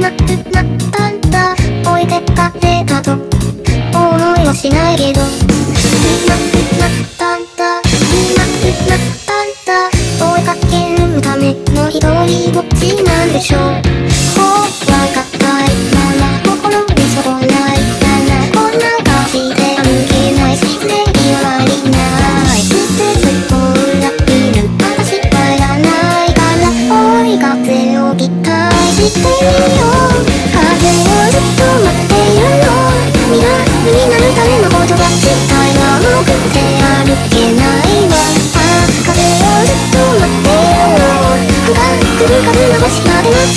なくなったんだ。置いてかれたと。思いはしないけど。いなくなったんだ。いなくなったんだ。追いかけるための一人ぼっちなんでしょう。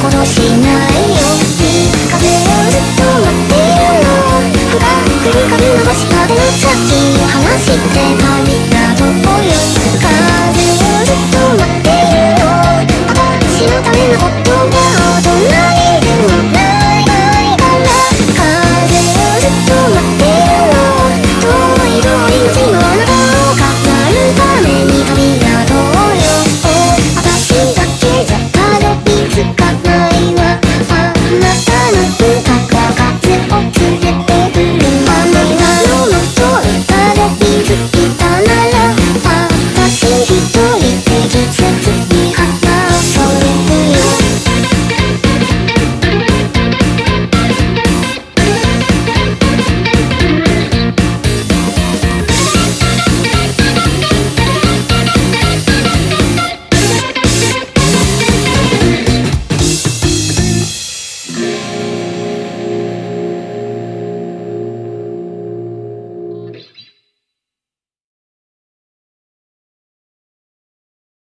殺しないよい風をずっと待っているの不安繰り返し風の先話してたみたな